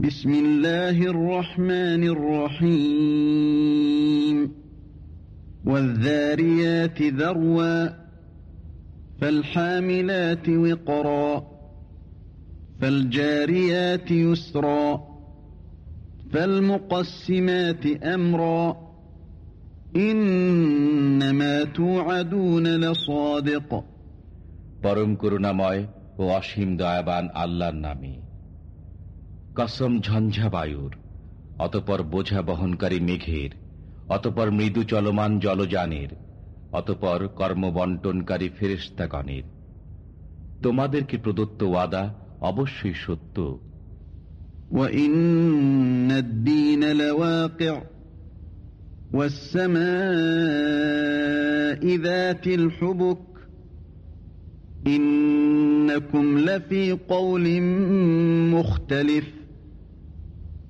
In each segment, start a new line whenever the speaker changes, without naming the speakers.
بسم الله الرحمن الرحيم والذاريات ذروا فالحاملات وقرا فالجاريات يسرا فالمقسمات أمرا إنما توعدون لصادق
পরম করুণাময় ও অসীম দয়াবান আল্লাহর নামে কসম ঝঞ্ঝা বায়ুর অতপর বোঝা বহনকারী মেঘের, অতপর মৃদু চলমান জলযানের, অতপর কর্মবন্টনকারী ফেরেস্তাগণের তোমাদেরকে প্রদত্ত ওয়াদা অবশ্যই সত্য?
ইন্নকুম লফি কৌলিম মুখতলিফ।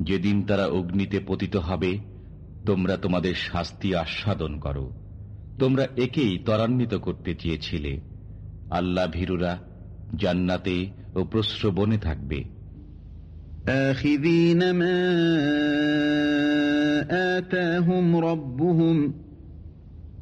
যেদিন তারা অগ্নিতে পতিত হবে তোমরা তোমাদের শাস্তি আস্বাদন করো। তোমরা একেই ত্বরান্বিত করতে চেয়েছিলে। আল্লাহ ভীরুরা জান্নাতে ও প্রশ্রবণে থাকবে।
আখিদিন মা আতাহুম রাব্বুহুম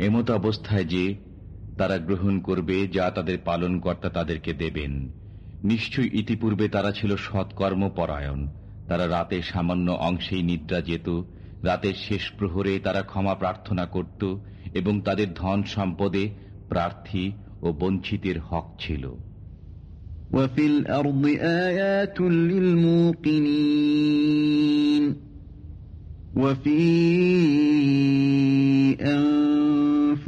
এমত অবস্থায় যে তারা গ্রহণ করবে যা তাদের পালনকর্তা তাদেরকে দেবেন নিশ্চয়ই ইতিপূর্বে তারা ছিল সৎকর্ম পরায়ণ তারা রাতে সামান্য অংশেই নিদ্রা যেত রাতের শেষ প্রহরে তারা ক্ষমা প্রার্থনা করত এবং তাদের ধন সম্পদে প্রার্থী ও বঞ্চিতের হক ছিল
وفي الأرض آيات للموقنين وفي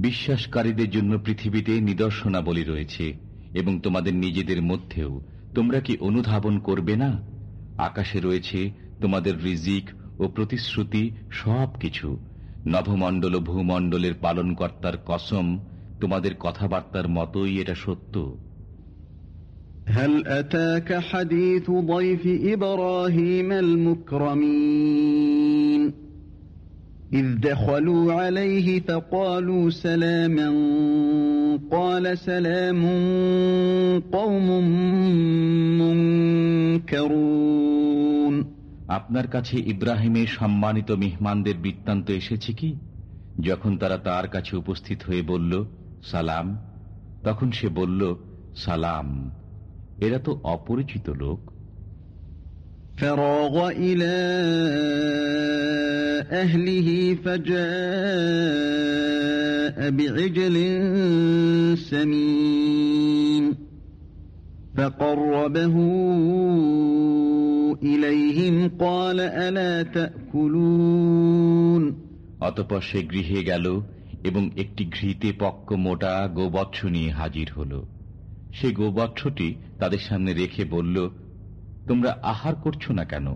বিশ্বাসকারীদের জন্য পৃথিবীতে নিদর্শনাবলী রয়েছে এবং তোমাদের নিজেদের মধ্যেও তোমরা কি অনুধাবন করবে না আকাশে রয়েছে তোমাদের রিজিক ও প্রতিশ্রুতি সব কিছু নভমণ্ডল ও ভূমণ্ডলের পালনকর্তার কসম তোমাদের কথাবার্তার মতোই এটা সত্য
هل أتاك حديث ضيف إبراهيم المكرمين إذ دخلوا عليه فقالوا سلاما قال سلام قوم منكرون
আপনার কাছে ইব্রাহিমের সম্মানিত মেহমানদের বৃত্তান্ত এসেছে কি যখন তারা তার কাছে উপস্থিত হয়ে বলল সালাম তখন সে বলল সালাম এরা তো অপরিচিত লোক
فراغ إلى أهله فجاء بعجل سمين فقربه إليهم قال ألا تأكلون
অতপর সে গৃহে গেল এবং একটি ঘৃতে পক্ক মোটা গোবৎস নিয়ে হাজির হল সে গোবৎসটি তাদের সামনে রেখে বলল তোমরা আহার করছো না কেন